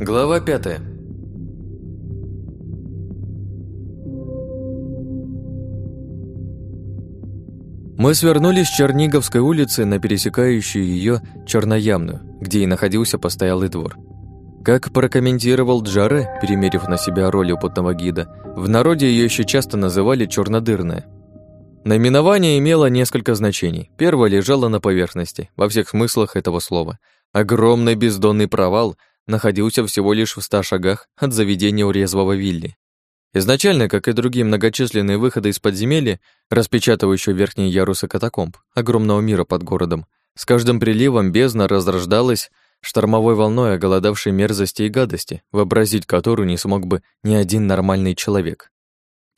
Глава пятая. Мы свернули с Черниговской улицы на пересекающую ее Черноямную, где и находился постоялый двор. Как прокомментировал Джаре, перемерив на себя роль опытного гида, в народе ее еще часто называли «чернодырная». Наименование имело несколько значений. Первое лежало на поверхности, во всех смыслах этого слова. Огромный бездонный провал находился всего лишь в ста шагах от заведения у резвого Вилли. Изначально, как и другие многочисленные выходы из подземелья, распечатывающие верхние ярусы катакомб, огромного мира под городом, с каждым приливом бездна разрождалась штормовой волной оголодавшей мерзости и гадости, вообразить которую не смог бы ни один нормальный человек.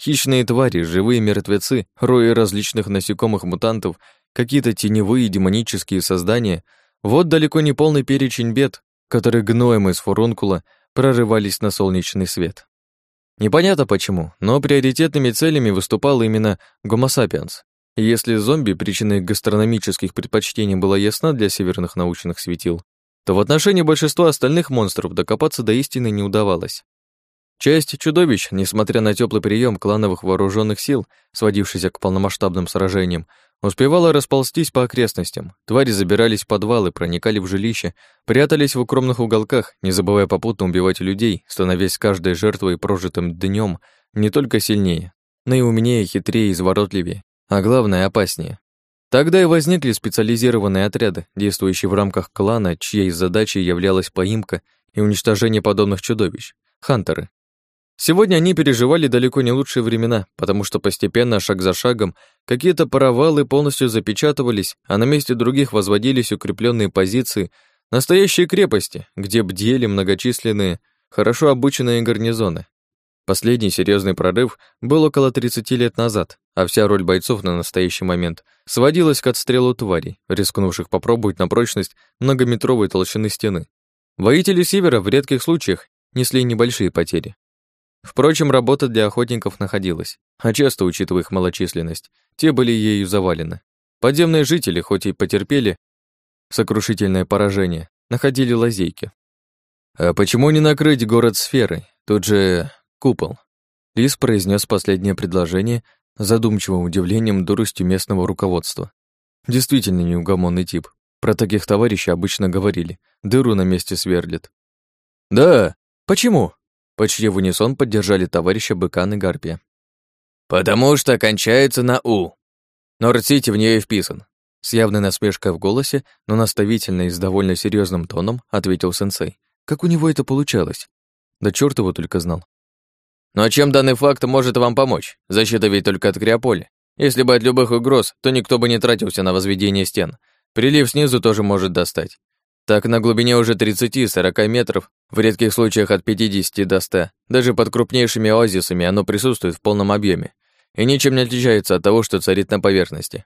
Хищные твари, живые мертвецы, рои различных насекомых-мутантов, какие-то теневые демонические создания — вот далеко не полный перечень бед, которые гноем из фурункула прорывались на солнечный свет. Непонятно почему, но приоритетными целями выступал именно sapiens. И если зомби причиной гастрономических предпочтений была ясна для северных научных светил, то в отношении большинства остальных монстров докопаться до истины не удавалось. Часть чудовищ, несмотря на теплый прием клановых вооруженных сил, сводившийся к полномасштабным сражениям, успевала расползтись по окрестностям. Твари забирались в подвалы, проникали в жилища, прятались в укромных уголках, не забывая попутно убивать людей, становясь каждой жертвой прожитым днем не только сильнее, но и умнее, хитрее, изворотливее, а главное опаснее. Тогда и возникли специализированные отряды, действующие в рамках клана, чьей задачей являлась поимка и уничтожение подобных чудовищ — хантеры. Сегодня они переживали далеко не лучшие времена, потому что постепенно, шаг за шагом, какие-то паровалы полностью запечатывались, а на месте других возводились укрепленные позиции, настоящие крепости, где бдели многочисленные, хорошо обученные гарнизоны. Последний серьезный прорыв был около 30 лет назад, а вся роль бойцов на настоящий момент сводилась к отстрелу тварей, рискнувших попробовать на прочность многометровой толщины стены. Воители Севера в редких случаях несли небольшие потери, Впрочем, работа для охотников находилась, а часто, учитывая их малочисленность, те были ею завалены. Подземные жители, хоть и потерпели сокрушительное поражение, находили лазейки. «А почему не накрыть город сферой? Тут же купол». Лис произнес последнее предложение задумчивым удивлением дуростью местного руководства. Действительно неугомонный тип. Про таких товарищей обычно говорили. Дыру на месте сверлит. «Да, почему?» Почти в унисон поддержали товарища Быкан и Гарпия. «Потому что кончается на «у». Норд-Сити в нее вписан». С явной насмешкой в голосе, но наставительно и с довольно серьезным тоном ответил сенсей. Как у него это получалось? Да черт его только знал. «Но чем данный факт может вам помочь? Защита ведь только от Криополя. Если бы от любых угроз, то никто бы не тратился на возведение стен. Прилив снизу тоже может достать. Так на глубине уже 30-40 метров, в редких случаях от 50 до 100, даже под крупнейшими оазисами оно присутствует в полном объеме и ничем не отличается от того, что царит на поверхности.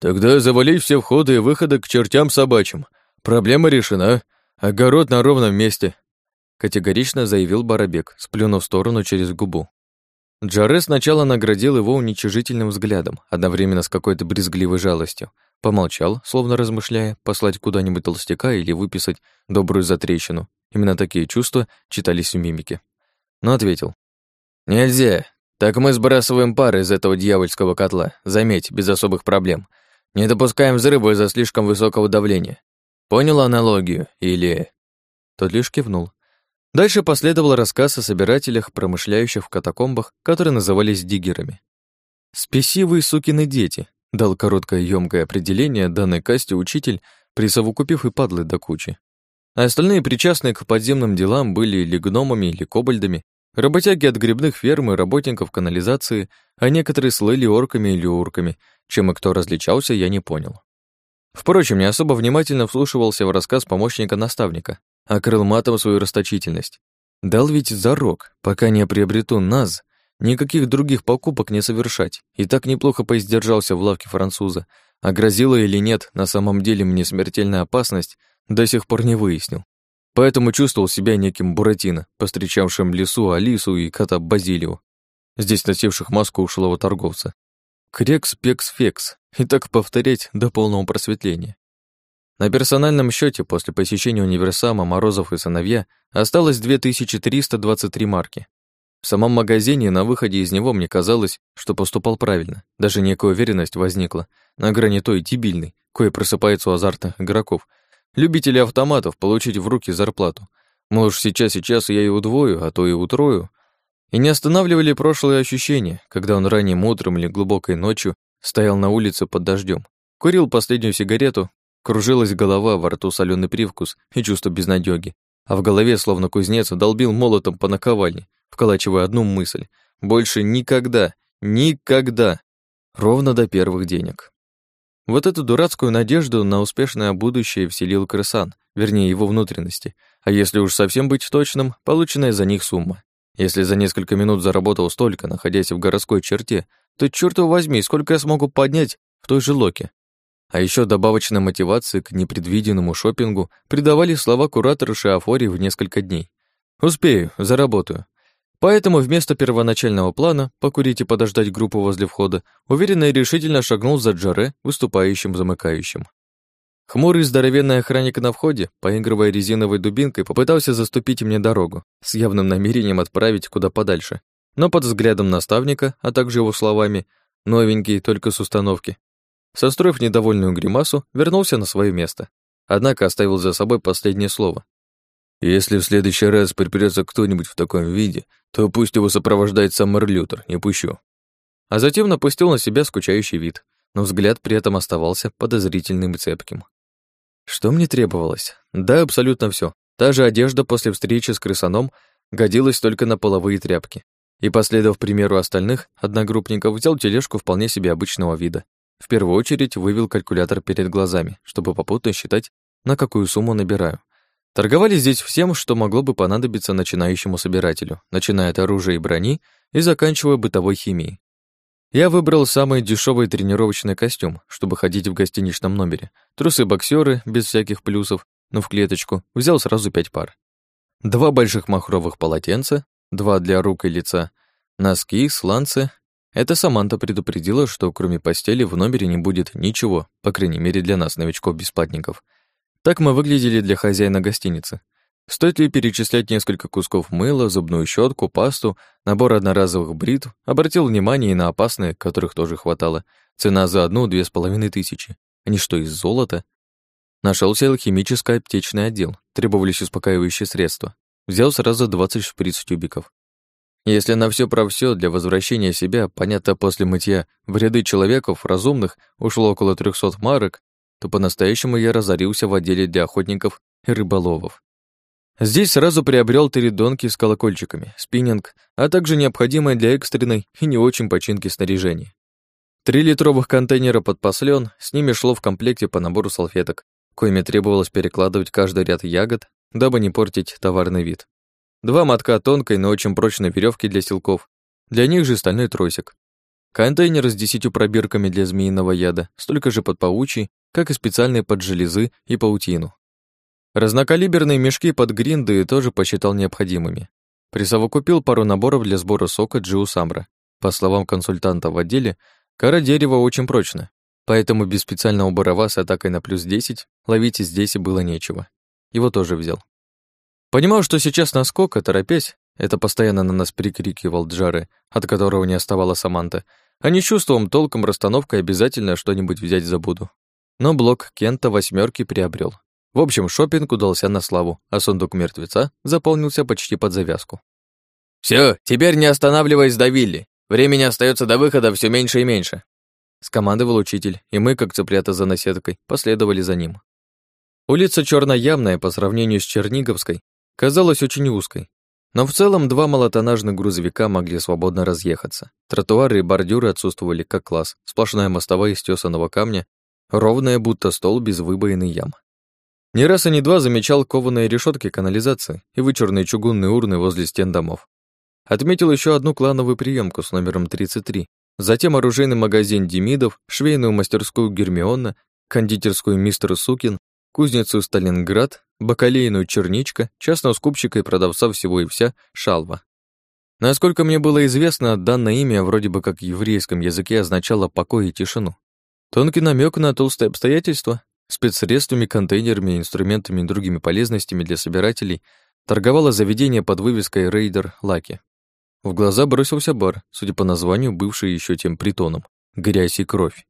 Тогда завали все входы и выходы к чертям собачьим. Проблема решена. Огород на ровном месте. Категорично заявил Барабек, сплюнув в сторону через губу. Джаре сначала наградил его уничижительным взглядом, одновременно с какой-то брезгливой жалостью, Помолчал, словно размышляя, послать куда-нибудь толстяка или выписать добрую затрещину. Именно такие чувства читались в мимике. Но ответил. «Нельзя. Так мы сбрасываем пар из этого дьявольского котла. Заметь, без особых проблем. Не допускаем взрыва из-за слишком высокого давления. Понял аналогию? Или...» Тот лишь кивнул. Дальше последовал рассказ о собирателях, промышляющих в катакомбах, которые назывались диггерами. Спесивые сукины дети, Дал короткое ёмкое определение данной касте учитель, присовокупив и падлы до кучи. А остальные причастные к подземным делам были или гномами, или кобальдами, работяги от грибных ферм и работников канализации, а некоторые слыли орками или урками, чем и кто различался, я не понял. Впрочем, не особо внимательно вслушивался в рассказ помощника наставника, окрыл матом свою расточительность. Дал ведь зарок, пока не приобрету НАЗ, Никаких других покупок не совершать. И так неплохо поиздержался в лавке француза. А грозила или нет на самом деле мне смертельная опасность, до сих пор не выяснил. Поэтому чувствовал себя неким Буратино, постречавшим лису Алису и кота Базилио, здесь носивших маску ушлого торговца. Крекс, пекс, фекс, и так повторять до полного просветления. На персональном счете после посещения универсама Морозов и сыновья осталось 2323 марки. В самом магазине на выходе из него мне казалось, что поступал правильно. Даже некая уверенность возникла, на грани той дебильной, кое просыпается у азартных игроков. Любители автоматов получить в руки зарплату. Может, сейчас-сейчас я и удвою, а то и утрою. И не останавливали прошлые ощущения, когда он ранним утром или глубокой ночью стоял на улице под дождем, курил последнюю сигарету, кружилась голова, во рту соленый привкус и чувство безнадёги, а в голове, словно кузнец, долбил молотом по наковальне, вколачивая одну мысль. Больше никогда, никогда. Ровно до первых денег. Вот эту дурацкую надежду на успешное будущее вселил Крысан, вернее, его внутренности. А если уж совсем быть точным, полученная за них сумма. Если за несколько минут заработал столько, находясь в городской черте, то, черт возьми, сколько я смогу поднять в той же локе? А еще добавочной мотивации к непредвиденному шопингу придавали слова куратора Шиафори в несколько дней. «Успею, заработаю. Поэтому вместо первоначального плана покурить и подождать группу возле входа, уверенно и решительно шагнул за Джаре, выступающим замыкающим. Хмурый здоровенный охранник на входе, поигрывая резиновой дубинкой, попытался заступить мне дорогу, с явным намерением отправить куда подальше. Но под взглядом наставника, а также его словами «новенький, только с установки», состроив недовольную гримасу, вернулся на свое место. Однако оставил за собой последнее слово, если в следующий раз припрется кто-нибудь в таком виде, то пусть его сопровождает сам Мерлютер, не пущу. А затем напустил на себя скучающий вид, но взгляд при этом оставался подозрительным и цепким. Что мне требовалось? Да, абсолютно все. Та же одежда после встречи с крысаном годилась только на половые тряпки. И, последовав примеру остальных, одногруппников взял тележку вполне себе обычного вида. В первую очередь вывел калькулятор перед глазами, чтобы попутно считать, на какую сумму набираю. Торговали здесь всем, что могло бы понадобиться начинающему собирателю, начиная от оружия и брони и заканчивая бытовой химией. Я выбрал самый дешевый тренировочный костюм, чтобы ходить в гостиничном номере. Трусы-боксеры, без всяких плюсов, но в клеточку, взял сразу пять пар. Два больших махровых полотенца, два для рук и лица, носки, сланцы. Это Саманта предупредила, что кроме постели в номере не будет ничего, по крайней мере для нас, новичков-бесплатников. Так мы выглядели для хозяина гостиницы. Стоит ли перечислять несколько кусков мыла, зубную щетку, пасту, набор одноразовых бритв, обратил внимание и на опасные, которых тоже хватало. Цена за одну — две с половиной тысячи. Они что, из золота? Нашелся алхимический аптечный отдел. Требовались успокаивающие средства. Взял сразу 20 шприц-тюбиков. Если на все про все для возвращения себя, понятно, после мытья в ряды человеков разумных ушло около 300 марок, то по-настоящему я разорился в отделе для охотников и рыболовов. Здесь сразу приобрел три донки с колокольчиками, спиннинг, а также необходимое для экстренной и не очень починки снаряжение. Три литровых контейнера под послен, с ними шло в комплекте по набору салфеток, коими требовалось перекладывать каждый ряд ягод, дабы не портить товарный вид. Два мотка тонкой, но очень прочной веревки для силков, для них же стальной тросик. Контейнер с десятью пробирками для змеиного яда, столько же под паучий как и специальные под железы и паутину. Разнокалиберные мешки под гринды тоже посчитал необходимыми. Присовокупил пару наборов для сбора сока Джиу Самра. По словам консультанта в отделе, кора дерева очень прочна, поэтому без специального барова с атакой на плюс 10 ловить здесь и было нечего. Его тоже взял. Понимал, что сейчас наскока, торопясь, это постоянно на нас прикрикивал Джары, от которого не оставала Саманта, а не чувством, толком, расстановкой обязательно что-нибудь взять забуду но блок Кента восьмерки приобрел. В общем, шопинг удался на славу, а сундук мертвеца заполнился почти под завязку. Все, теперь не останавливаясь давили. Времени остается до выхода все меньше и меньше. Скомандовал учитель, и мы, как цыплята за наседкой, последовали за ним. Улица черно-ямная по сравнению с Черниговской казалась очень узкой, но в целом два малотонажных грузовика могли свободно разъехаться. Тротуары и бордюры отсутствовали как класс, сплошная мостовая из тесаного камня ровная, будто стол без выбоины ям. Не раз и не два замечал кованые решетки канализации и вычурные чугунные урны возле стен домов. Отметил еще одну клановую приемку с номером 33, затем оружейный магазин Демидов, швейную мастерскую Гермиона, кондитерскую Мистер Сукин, кузницу Сталинград, бакалейную Черничка, частного скупщика и продавца всего и вся Шалва. Насколько мне было известно, данное имя вроде бы как в еврейском языке означало покой и тишину. Тонкий намек на толстые обстоятельства. спецсредствами, контейнерами, инструментами и другими полезностями для собирателей торговало заведение под вывеской «Рейдер Лаки». В глаза бросился бар, судя по названию, бывший еще тем притоном «Грязь и кровь».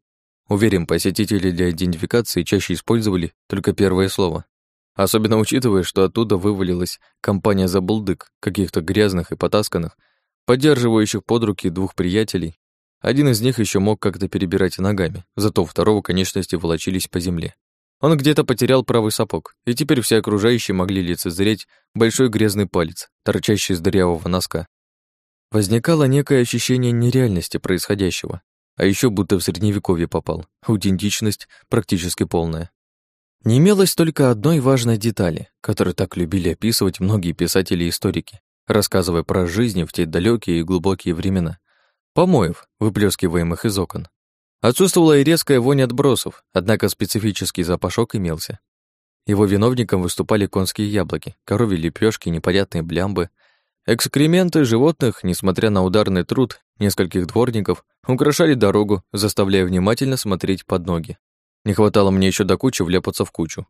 Уверен, посетители для идентификации чаще использовали только первое слово. Особенно учитывая, что оттуда вывалилась компания забулдык, каких-то грязных и потасканных, поддерживающих под руки двух приятелей. Один из них еще мог как-то перебирать ногами, зато второго конечности волочились по земле. Он где-то потерял правый сапог, и теперь все окружающие могли лицезреть большой грязный палец, торчащий из дырявого носка. Возникало некое ощущение нереальности происходящего, а еще будто в средневековье попал, аутентичность практически полная. Не имелось только одной важной детали, которую так любили описывать многие писатели и историки, рассказывая про жизнь в те далекие и глубокие времена. Помоев, выплескиваемых из окон. Отсутствовала и резкая вонь отбросов, однако специфический запашок имелся. Его виновником выступали конские яблоки, коровьи лепешки, непонятные блямбы. Экскременты животных, несмотря на ударный труд нескольких дворников, украшали дорогу, заставляя внимательно смотреть под ноги. Не хватало мне еще до кучи вляпаться в кучу.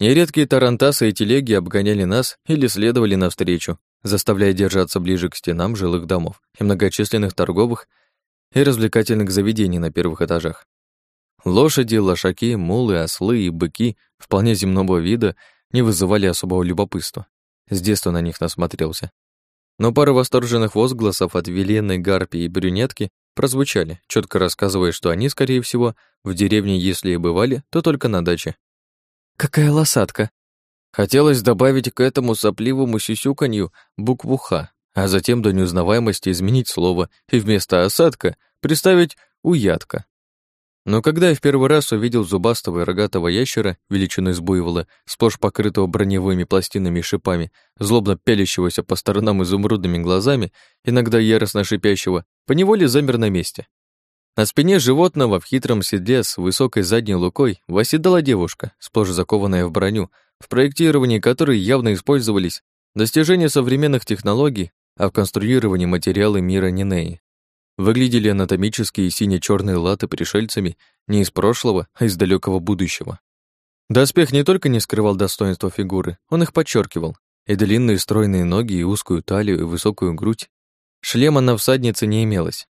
Нередкие тарантасы и телеги обгоняли нас или следовали навстречу, заставляя держаться ближе к стенам жилых домов и многочисленных торговых и развлекательных заведений на первых этажах. Лошади, лошаки, мулы, ослы и быки вполне земного вида не вызывали особого любопытства. С детства на них насмотрелся. Но пара восторженных возгласов от Веленной, Гарпи и Брюнетки прозвучали, четко рассказывая, что они, скорее всего, в деревне, если и бывали, то только на даче. «Какая лосатка!» Хотелось добавить к этому сопливому сюсюканью букву «Х», а затем до неузнаваемости изменить слово и вместо «осадка» представить «уядка». Но когда я в первый раз увидел зубастого и рогатого ящера, величиной с буйвола, сплошь покрытого броневыми пластинами и шипами, злобно пялящегося по сторонам изумрудными глазами, иногда яростно шипящего, поневоле замер на месте. На спине животного в хитром седле с высокой задней лукой восседала девушка, сплошь закованная в броню, в проектировании которой явно использовались достижения современных технологий, а в конструировании материалы мира Нинеи. Выглядели анатомические сине черные латы пришельцами не из прошлого, а из далекого будущего. Доспех не только не скрывал достоинства фигуры, он их подчеркивал. И длинные стройные ноги, и узкую талию, и высокую грудь. Шлема на всаднице не имелось.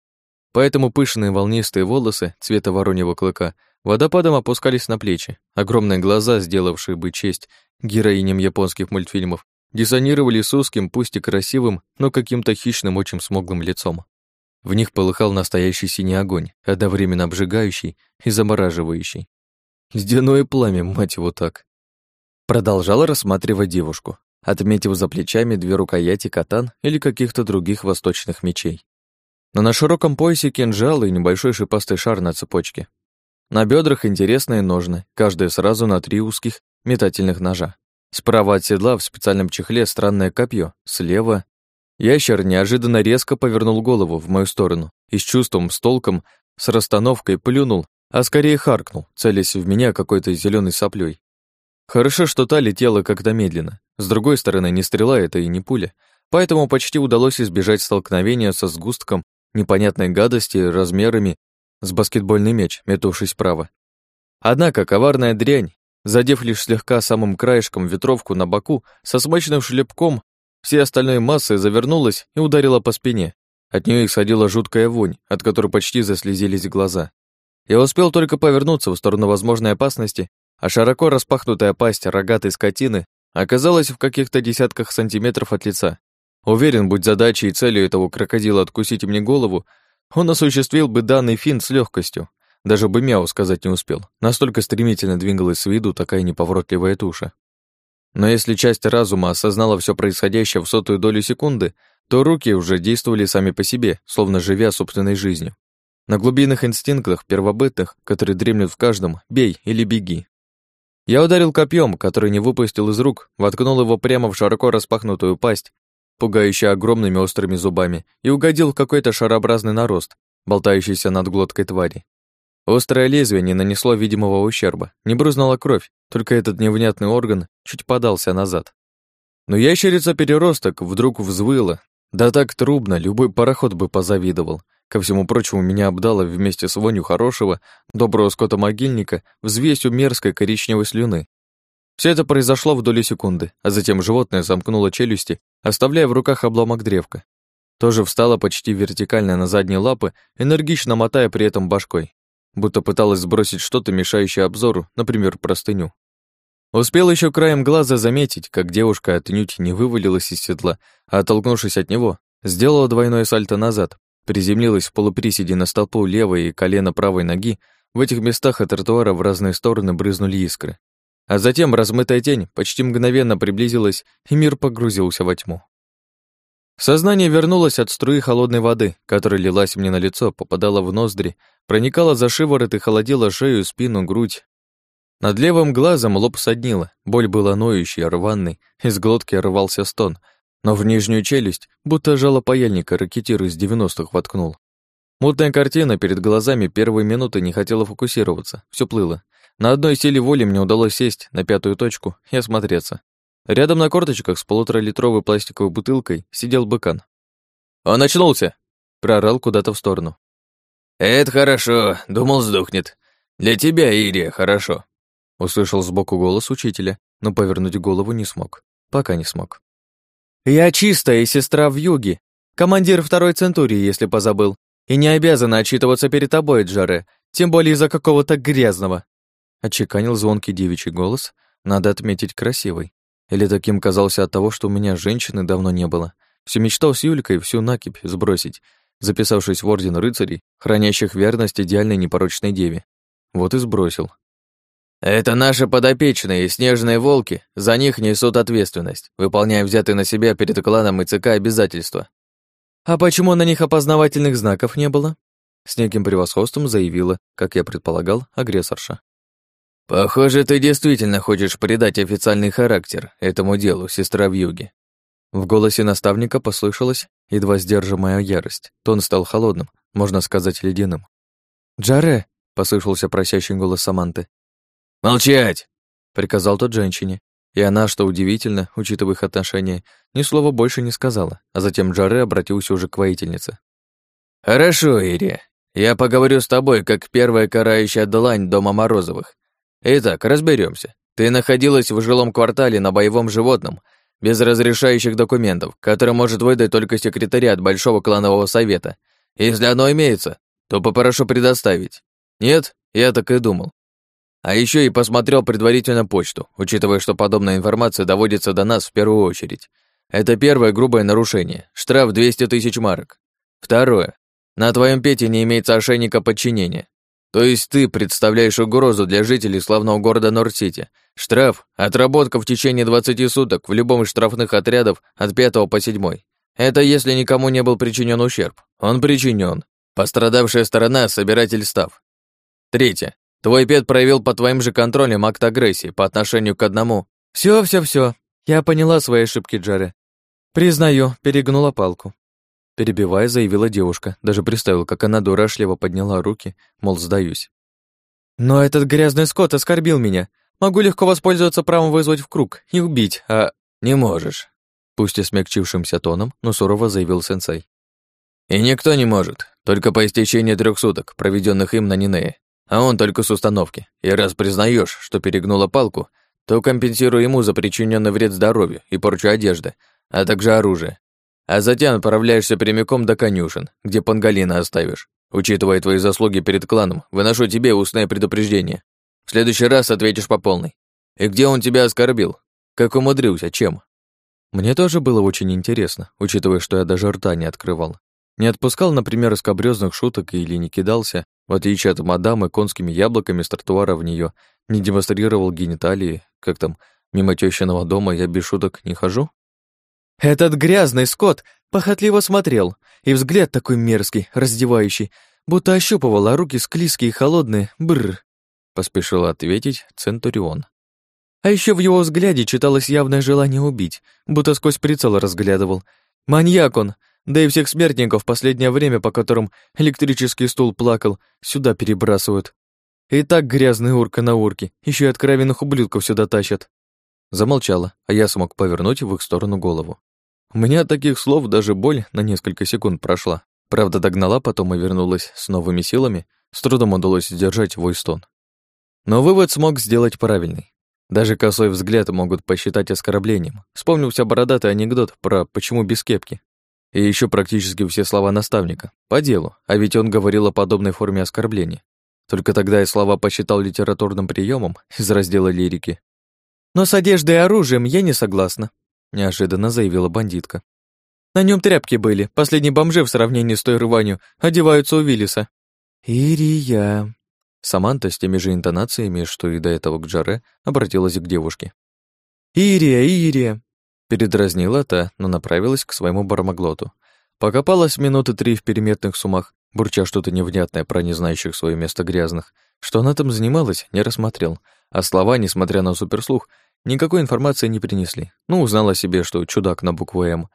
Поэтому пышные волнистые волосы цвета вороньего клыка водопадом опускались на плечи. Огромные глаза, сделавшие бы честь героиням японских мультфильмов, диссонировали с узким, пусть и красивым, но каким-то хищным, очень смуглым лицом. В них полыхал настоящий синий огонь, одновременно обжигающий и замораживающий. Ледяное пламя, мать его так. Продолжала рассматривать девушку, отметив за плечами две рукояти катан или каких-то других восточных мечей. Но на широком поясе кинжал и небольшой шипастый шар на цепочке. На бедрах интересные ножны, каждая сразу на три узких метательных ножа. Справа от седла в специальном чехле странное копье, слева Ящер неожиданно резко повернул голову в мою сторону и с чувством, с толком, с расстановкой плюнул, а скорее харкнул, целясь в меня какой-то зеленой соплей. Хорошо, что та летела как-то медленно. С другой стороны, не стрела это и не пуля, поэтому почти удалось избежать столкновения со сгустком непонятной гадости размерами с баскетбольный мяч, метувшись вправо. Однако коварная дрянь, задев лишь слегка самым краешком ветровку на боку, со смачным шлепком Всей остальной массой завернулась и ударила по спине. От нее исходила жуткая вонь, от которой почти заслезились глаза. Я успел только повернуться в сторону возможной опасности, а широко распахнутая пасть рогатой скотины оказалась в каких-то десятках сантиметров от лица. Уверен, будь задачей и целью этого крокодила откусить мне голову, он осуществил бы данный финт с легкостью. Даже бы мяу сказать не успел. Настолько стремительно двигалась с виду такая неповоротливая туша. Но если часть разума осознала все происходящее в сотую долю секунды, то руки уже действовали сами по себе, словно живя собственной жизнью. На глубинных инстинктах, первобытных, которые дремлют в каждом, бей или беги. Я ударил копьем, который не выпустил из рук, воткнул его прямо в широко распахнутую пасть, пугающую огромными острыми зубами, и угодил в какой-то шарообразный нарост, болтающийся над глоткой твари. Острое лезвие не нанесло видимого ущерба, не брызнула кровь, только этот невнятный орган чуть подался назад. Но ящерица-переросток вдруг взвыла, да так трубно, любой пароход бы позавидовал, Ко всему прочему, меня обдало вместе с вонью хорошего, доброго скота-могильника взвесью мерзкой коричневой слюны. Все это произошло в доли секунды, а затем животное замкнуло челюсти, оставляя в руках обломок древка. Тоже встало почти вертикально на задние лапы, энергично мотая при этом башкой, будто пыталась сбросить что-то, мешающее обзору, например, простыню. Успел еще краем глаза заметить, как девушка отнюдь не вывалилась из седла, а, оттолкнувшись от него, сделала двойное сальто назад, приземлилась в полуприседе на столпу левой и колено правой ноги, в этих местах от тротуара в разные стороны брызнули искры. А затем размытая тень почти мгновенно приблизилась, и мир погрузился во тьму. Сознание вернулось от струи холодной воды, которая лилась мне на лицо, попадала в ноздри, проникала за шиворот и холодила шею, спину, грудь, над левым глазом лоб соднило, боль была ноющей, рваной, из глотки рвался стон, но в нижнюю челюсть, будто жало паяльника, ракетир из девяностых воткнул. Мутная картина перед глазами первые минуты не хотела фокусироваться, все плыло. На одной силе воли мне удалось сесть на пятую точку и осмотреться. Рядом на корточках с полуторалитровой пластиковой бутылкой сидел быкан. «Он очнулся!» — прорал куда-то в сторону. «Это хорошо, думал, сдохнет. Для тебя, Ирия, хорошо», Услышал сбоку голос учителя, но повернуть голову не смог. Пока не смог. «Я чистая сестра в юге. Командир второй центурии, если позабыл. И не обязана отчитываться перед тобой, Джаре, тем более из-за какого-то грязного». Отчеканил звонкий девичий голос, надо отметить красивый. Или таким казался от того, что у меня женщины давно не было. Всю мечтал с Юлькой всю накипь сбросить, записавшись в орден рыцарей, хранящих верность идеальной непорочной деве. Вот и сбросил, «Это наши подопечные, снежные волки, за них несут ответственность, выполняя взятые на себя перед кланом и ЦК обязательства». «А почему на них опознавательных знаков не было?» С неким превосходством заявила, как я предполагал, агрессорша. «Похоже, ты действительно хочешь придать официальный характер этому делу, сестра в юге». В голосе наставника послышалась едва сдерживаемая ярость. Тон стал холодным, можно сказать, ледяным. «Джаре!» — послышался просящий голос Саманты. «Молчать!» — приказал тот женщине. И она, что удивительно, учитывая их отношения, ни слова больше не сказала, а затем Джаре обратился уже к воительнице. «Хорошо, Ири. Я поговорю с тобой, как первая карающая длань Дома Морозовых. Итак, разберемся. Ты находилась в жилом квартале на боевом животном, без разрешающих документов, который может выдать только секретариат Большого кланового совета. Если оно имеется, то попрошу предоставить. Нет, я так и думал. А еще и посмотрел предварительно почту, учитывая, что подобная информация доводится до нас в первую очередь. Это первое грубое нарушение. Штраф 200 тысяч марок. Второе. На твоем пете не имеется ошейника подчинения. То есть ты представляешь угрозу для жителей славного города Норд-Сити. Штраф – отработка в течение 20 суток в любом из штрафных отрядов от 5 по 7. Это если никому не был причинен ущерб. Он причинен. Пострадавшая сторона – собиратель став. Третье. Твой пет проявил по твоим же контролем акт агрессии по отношению к одному. Все, все, все. Я поняла свои ошибки, Джаре. Признаю, перегнула палку. Перебивая, заявила девушка, даже представил, как она дурашливо подняла руки, мол, сдаюсь. Но этот грязный скот оскорбил меня. Могу легко воспользоваться правом вызвать в круг и убить, а... Не можешь. Пусть и смягчившимся тоном, но сурово заявил сенсей. И никто не может, только по истечении трех суток, проведенных им на Нинее а он только с установки. И раз признаешь, что перегнула палку, то компенсируй ему за причиненный вред здоровью и порчу одежды, а также оружие. А затем отправляешься прямиком до конюшен, где пангалина оставишь. Учитывая твои заслуги перед кланом, выношу тебе устное предупреждение. В следующий раз ответишь по полной. И где он тебя оскорбил? Как умудрился, чем? Мне тоже было очень интересно, учитывая, что я даже рта не открывал. Не отпускал, например, скобрёзных шуток или не кидался, в отличие от мадамы конскими яблоками с тротуара в нее, не демонстрировал гениталии, как там, мимо тещиного дома я без шуток не хожу? Этот грязный скот похотливо смотрел, и взгляд такой мерзкий, раздевающий, будто ощупывал, а руки склизкие и холодные, бррр, поспешил ответить Центурион. А еще в его взгляде читалось явное желание убить, будто сквозь прицел разглядывал. Маньяк он, да и всех смертников последнее время, по которым электрический стул плакал, сюда перебрасывают. И так грязные урка на урке, еще и откровенных ублюдков сюда тащат. Замолчала, а я смог повернуть в их сторону голову. У меня от таких слов даже боль на несколько секунд прошла. Правда, догнала потом и вернулась с новыми силами, с трудом удалось сдержать вой. Но вывод смог сделать правильный. Даже косой взгляд могут посчитать оскорблением. Вспомнился бородатый анекдот про «почему без кепки». И еще практически все слова наставника. По делу, а ведь он говорил о подобной форме оскорбления. Только тогда я слова посчитал литературным приемом из раздела лирики. «Но с одеждой и оружием я не согласна», — неожиданно заявила бандитка. «На нем тряпки были. Последние бомжи в сравнении с той рванью одеваются у Виллиса». «Ирия...» Саманта с теми же интонациями, что и до этого к Джаре, обратилась к девушке. «Ирия, Ирия!» Передразнила та, но направилась к своему бармаглоту. Покопалась минуты три в переметных сумах, бурча что-то невнятное про незнающих свое место грязных. Что она там занималась, не рассмотрел, а слова, несмотря на суперслух, никакой информации не принесли. Ну, узнала себе, что чудак на букву «М».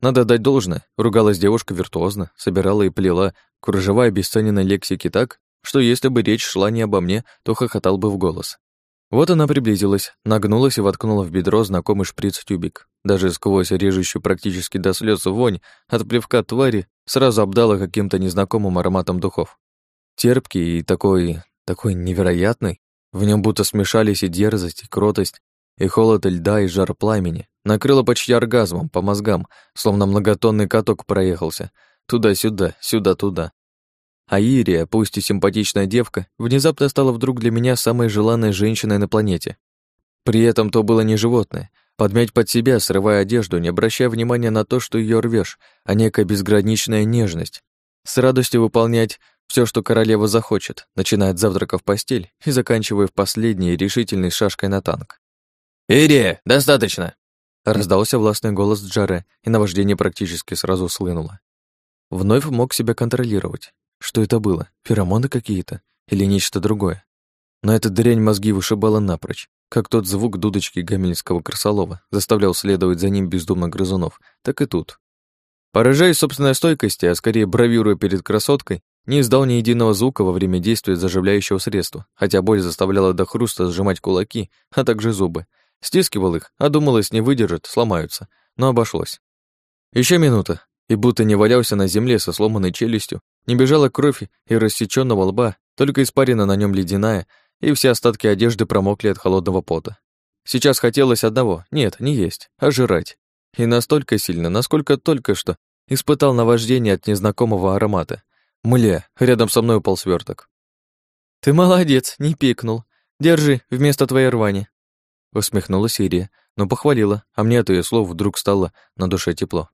Надо дать должное, ругалась девушка виртуозно, собирала и плела кружева обесцененной лексики так, что если бы речь шла не обо мне, то хохотал бы в голос. Вот она приблизилась, нагнулась и воткнула в бедро знакомый шприц-тюбик. Даже сквозь режущую практически до слез вонь от плевка твари сразу обдала каким-то незнакомым ароматом духов. Терпкий и такой... такой невероятный. В нем будто смешались и дерзость, и кротость, и холод льда, и жар пламени. Накрыло почти оргазмом по мозгам, словно многотонный каток проехался. Туда-сюда, сюда-туда. А Ирия, пусть и симпатичная девка, внезапно стала вдруг для меня самой желанной женщиной на планете. При этом то было не животное. Подмять под себя, срывая одежду, не обращая внимания на то, что ее рвешь, а некая безграничная нежность. С радостью выполнять все, что королева захочет, начиная от завтрака в постель и заканчивая в последней решительной шашкой на танк. «Ирия, достаточно!» Раздался властный голос Джаре, и наваждение практически сразу слынуло. Вновь мог себя контролировать. Что это было? Феромоны какие-то? Или нечто другое? Но эта дрянь мозги вышибала напрочь, как тот звук дудочки гамельского крысолова заставлял следовать за ним бездумно грызунов, так и тут. Поражаясь собственной стойкости, а скорее бравируя перед красоткой, не издал ни единого звука во время действия заживляющего средства, хотя боль заставляла до хруста сжимать кулаки, а также зубы. Стискивал их, а думалось, не выдержат, сломаются, но обошлось. Еще минута, и будто не валялся на земле со сломанной челюстью, не бежала кровь и рассечённого лба, только испарина на нем ледяная, и все остатки одежды промокли от холодного пота. Сейчас хотелось одного, нет, не есть, а жрать. И настолько сильно, насколько только что испытал наваждение от незнакомого аромата. Мля, рядом со мной упал сверток. «Ты молодец, не пикнул. Держи, вместо твоей рвани». Усмехнулась Ирия, но похвалила, а мне от ее слов вдруг стало на душе тепло.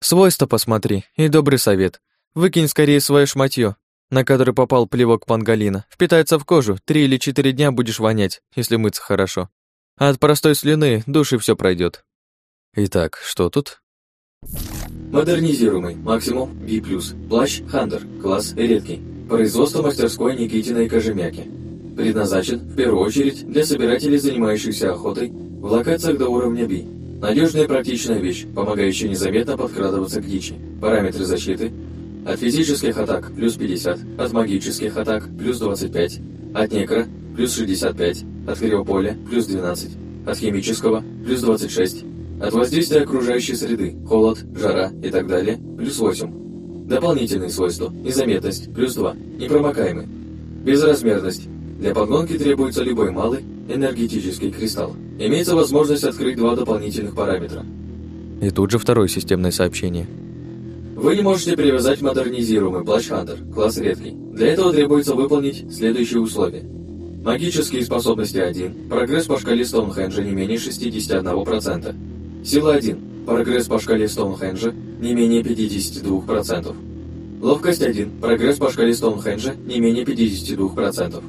Свойства посмотри и добрый совет. Выкинь скорее свое шматье, на который попал плевок панголина. Впитается в кожу, три или четыре дня будешь вонять, если мыться хорошо. А от простой слюны души все пройдет. Итак, что тут? Модернизируемый, максимум B+, плащ Хантер, класс редкий. Производство мастерской Никитина и Кожемяки. Предназначен, в первую очередь, для собирателей, занимающихся охотой в локациях до уровня B. Надежная и практичная вещь, помогающая незаметно подкрадываться к дичи. Параметры защиты. От физических атак плюс 50, от магических атак плюс 25, от некро плюс 65, от криополя плюс 12, от химического плюс 26, от воздействия окружающей среды, холод, жара и так далее плюс 8. Дополнительные свойства. Незаметность плюс 2, непромокаемый. Безразмерность. Для подгонки требуется любой малый энергетический кристалл. Имеется возможность открыть два дополнительных параметра. И тут же второе системное сообщение. Вы не можете привязать модернизируемый плащ Хантер, класс редкий. Для этого требуется выполнить следующие условия. Магические способности 1. Прогресс по шкале Стоунхенджа не менее 61%. Сила 1. Прогресс по шкале Стоунхенджа не менее 52%. Ловкость 1. Прогресс по шкале Стоунхенджа не менее 52%.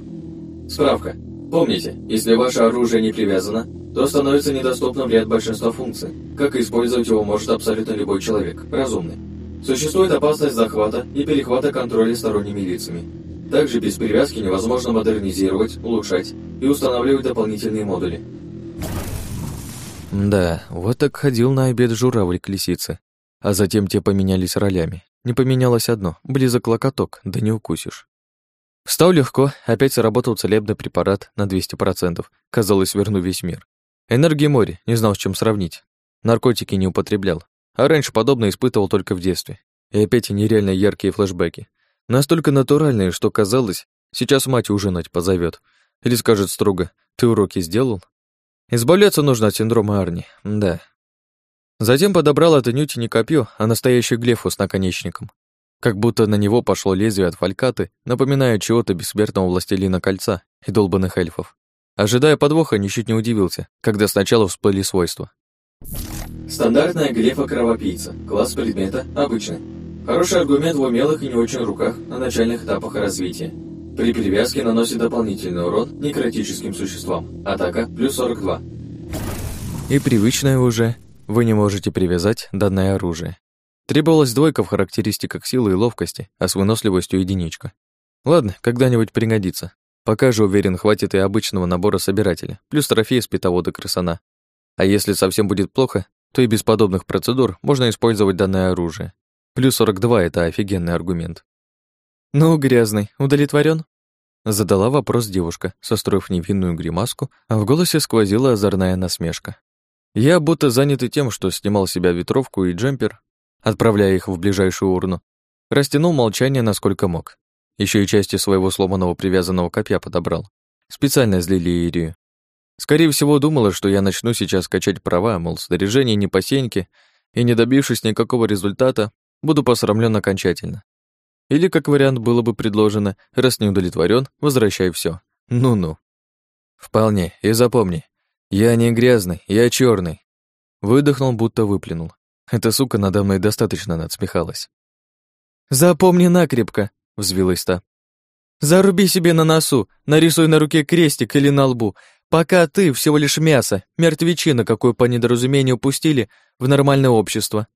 Справка. Помните, если ваше оружие не привязано, то становится недоступным ряд большинства функций. Как использовать его может абсолютно любой человек, разумный. Существует опасность захвата и перехвата контроля сторонними лицами. Также без привязки невозможно модернизировать, улучшать и устанавливать дополнительные модули. Да, вот так ходил на обед журавль к лисице. А затем те поменялись ролями. Не поменялось одно, близок локоток, да не укусишь. Встал легко, опять сработал целебный препарат на 200%. Казалось, верну весь мир. Энергии море, не знал, с чем сравнить. Наркотики не употреблял. А раньше подобное испытывал только в детстве. И опять нереально яркие флешбеки. Настолько натуральные, что казалось, сейчас мать ужинать позовет. Или скажет строго, ты уроки сделал? Избавляться нужно от синдрома Арни, да. Затем подобрал отнюдь не копье, а настоящий глефу с наконечником. Как будто на него пошло лезвие от фалькаты, напоминая чего-то бессмертного властелина кольца и долбанных эльфов. Ожидая подвоха, ничуть не удивился, когда сначала всплыли свойства. Стандартная глефа кровопийца. Класс предмета обычный. Хороший аргумент в умелых и не очень руках на начальных этапах развития. При перевязке наносит дополнительный урон некротическим существам. Атака плюс 42. И привычное уже. Вы не можете привязать данное оружие. Требовалась двойка в характеристиках силы и ловкости, а с выносливостью единичка. Ладно, когда-нибудь пригодится. Пока же, уверен, хватит и обычного набора собирателя, плюс трофей с питовода крысана. А если совсем будет плохо, то и без подобных процедур можно использовать данное оружие. Плюс 42 — это офигенный аргумент. «Ну, грязный, удовлетворен? Задала вопрос девушка, состроив невинную гримаску, а в голосе сквозила озорная насмешка. Я, будто занятый тем, что снимал себя ветровку и джемпер, отправляя их в ближайшую урну, растянул молчание насколько мог. Еще и части своего сломанного привязанного копья подобрал. Специально злили Ирию. Скорее всего, думала, что я начну сейчас качать права, мол, снаряжение не по сеньке, и, не добившись никакого результата, буду посрамлен окончательно. Или, как вариант, было бы предложено, раз не удовлетворен, возвращай все. Ну-ну. Вполне, и запомни, я не грязный, я черный. Выдохнул, будто выплюнул. Эта сука надо мной достаточно надсмехалась. «Запомни накрепко», — взвилась та. «Заруби себе на носу, нарисуй на руке крестик или на лбу, пока ты всего лишь мясо, мертвечина, какую по недоразумению пустили в нормальное общество.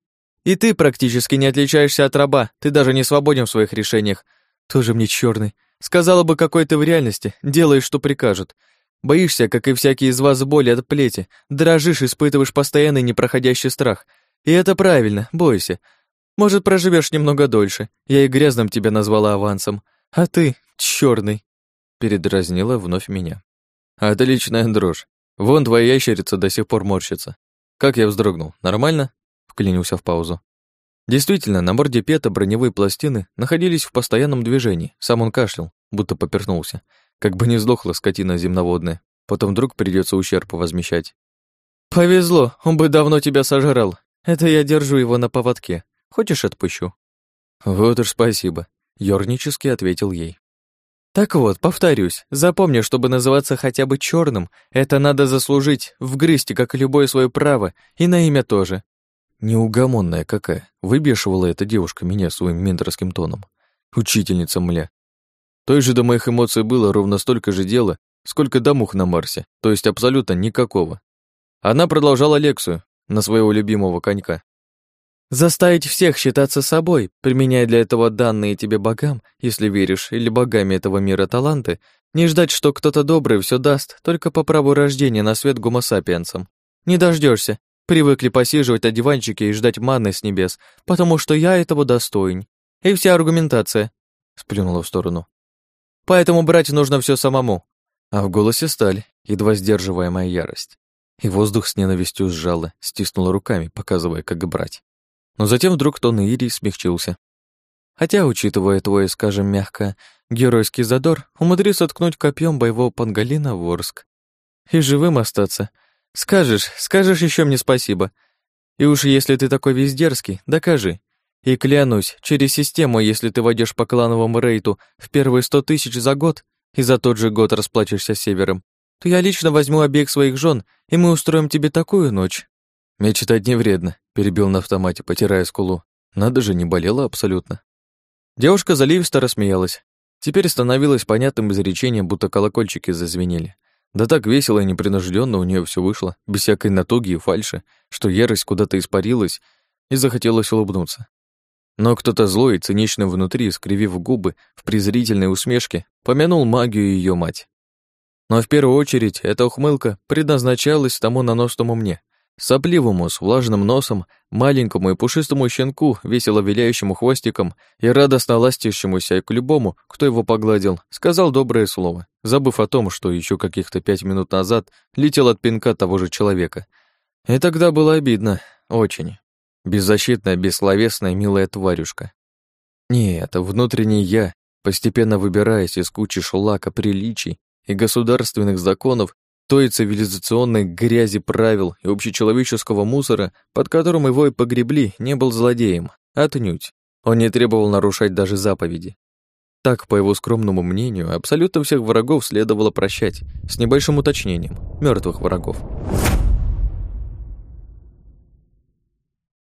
И ты практически не отличаешься от раба, ты даже не свободен в своих решениях. Тоже мне черный. Сказала бы, какой ты в реальности, делаешь, что прикажут. Боишься, как и всякие из вас, боли от плети, дрожишь, испытываешь постоянный непроходящий страх. И это правильно, бойся. Может, проживешь немного дольше. Я и грязным тебя назвала авансом. А ты черный. Передразнила вновь меня. Отличная дрожь. Вон твоя ящерица до сих пор морщится. Как я вздрогнул, нормально? Вклинился в паузу. Действительно, на морде Пета броневые пластины находились в постоянном движении. Сам он кашлял, будто поперхнулся. Как бы не сдохла скотина земноводная. Потом вдруг придется ущерб возмещать. «Повезло, он бы давно тебя сожрал. Это я держу его на поводке. Хочешь, отпущу?» «Вот уж спасибо», — ёрнически ответил ей. «Так вот, повторюсь, запомни, чтобы называться хотя бы черным, это надо заслужить, вгрызть, как любое свое право, и на имя тоже. Неугомонная какая. Выбешивала эта девушка меня своим менторским тоном. Учительница, мля. Той же до моих эмоций было ровно столько же дела, сколько до мух на Марсе, то есть абсолютно никакого. Она продолжала лекцию на своего любимого конька. Заставить всех считаться собой, применяя для этого данные тебе богам, если веришь, или богами этого мира таланты, не ждать, что кто-то добрый все даст только по праву рождения на свет гомосапиенсам. Не дождешься, Привыкли посиживать на диванчике и ждать маны с небес, потому что я этого достоин. И вся аргументация. Сплюнула в сторону. Поэтому брать нужно все самому. А в голосе сталь, едва сдерживаемая ярость. И воздух с ненавистью сжала, стиснула руками, показывая, как брать. Но затем вдруг тон Ирии смягчился. Хотя, учитывая твой, скажем мягко, геройский задор, умудрился ткнуть копьем боевого пангалина в Орск. И живым остаться — Скажешь, скажешь еще мне спасибо. И уж если ты такой вездерзкий, докажи. И клянусь, через систему, если ты войдешь по клановому рейту в первые сто тысяч за год и за тот же год расплачешься севером, то я лично возьму обеих своих жен, и мы устроим тебе такую ночь. Мечтать не вредно, перебил на автомате, потирая скулу. Надо же, не болела абсолютно. Девушка заливисто рассмеялась. Теперь становилось понятным изречение, будто колокольчики зазвенели. Да так весело и непринужденно у нее все вышло, без всякой натуги и фальши, что ярость куда-то испарилась и захотелось улыбнуться. Но кто-то злой и циничный внутри, скривив губы в презрительной усмешке, помянул магию ее мать. Но в первую очередь эта ухмылка предназначалась тому наносному мне, Сопливому, с влажным носом, маленькому и пушистому щенку, весело виляющему хвостиком и радостно ластящемуся к любому, кто его погладил, сказал доброе слово, забыв о том, что еще каких-то пять минут назад летел от пинка того же человека. И тогда было обидно, очень. Беззащитная, бессловесная, милая тварюшка. Нет, внутренний я, постепенно выбираясь из кучи шлака приличий и государственных законов, той цивилизационной грязи правил и общечеловеческого мусора, под которым его и погребли, не был злодеем, отнюдь. Он не требовал нарушать даже заповеди. Так, по его скромному мнению, абсолютно всех врагов следовало прощать, с небольшим уточнением – мертвых врагов.